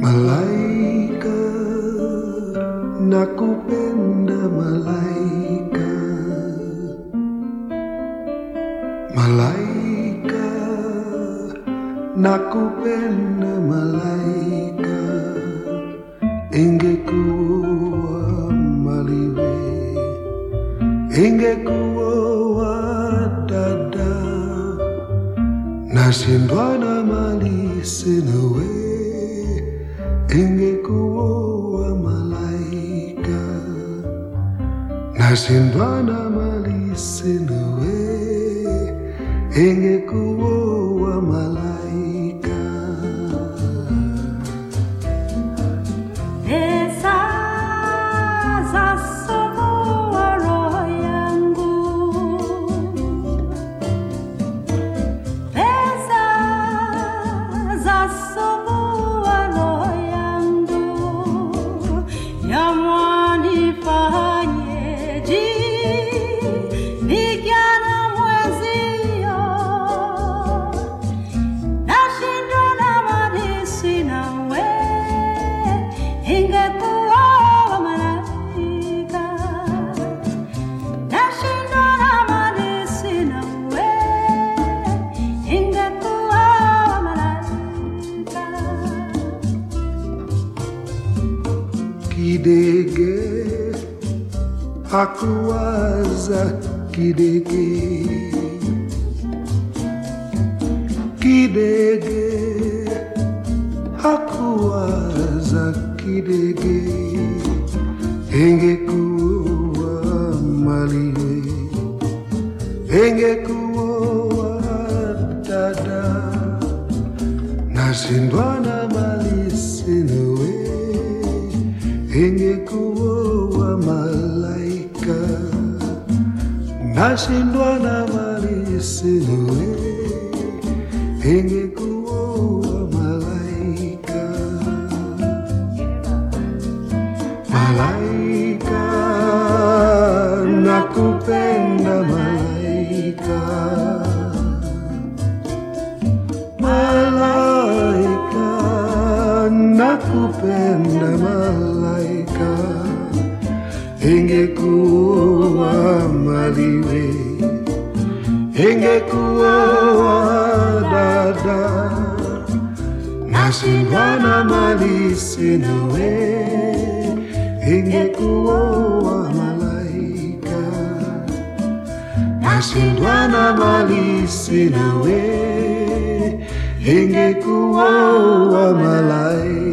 Malaika, nakupenda malaika. Malaika, nakupenda malaika. Ingekuwa maliwe, ingekuwa dada, nashindwa na mali sina we ingekuwa malaika nashindwa na mali sina we ingekuwa malaika. Pesa kidege hakuwaza kidege. Kidege hakuwaza kidege ingekuwa maliwe ingekuwa dada nashindwa na mali sinawe ingekuwa malaika nashindwa na mali sinawe ingekuwa malaika nakupenda malaika. Malaika nakupenda malaika. Ingekuwa maliwe ingekuwa dada. Nashindwa na mali sinawe ingekuwa malaika nashindwa na mali sinawe ingekuwa malaika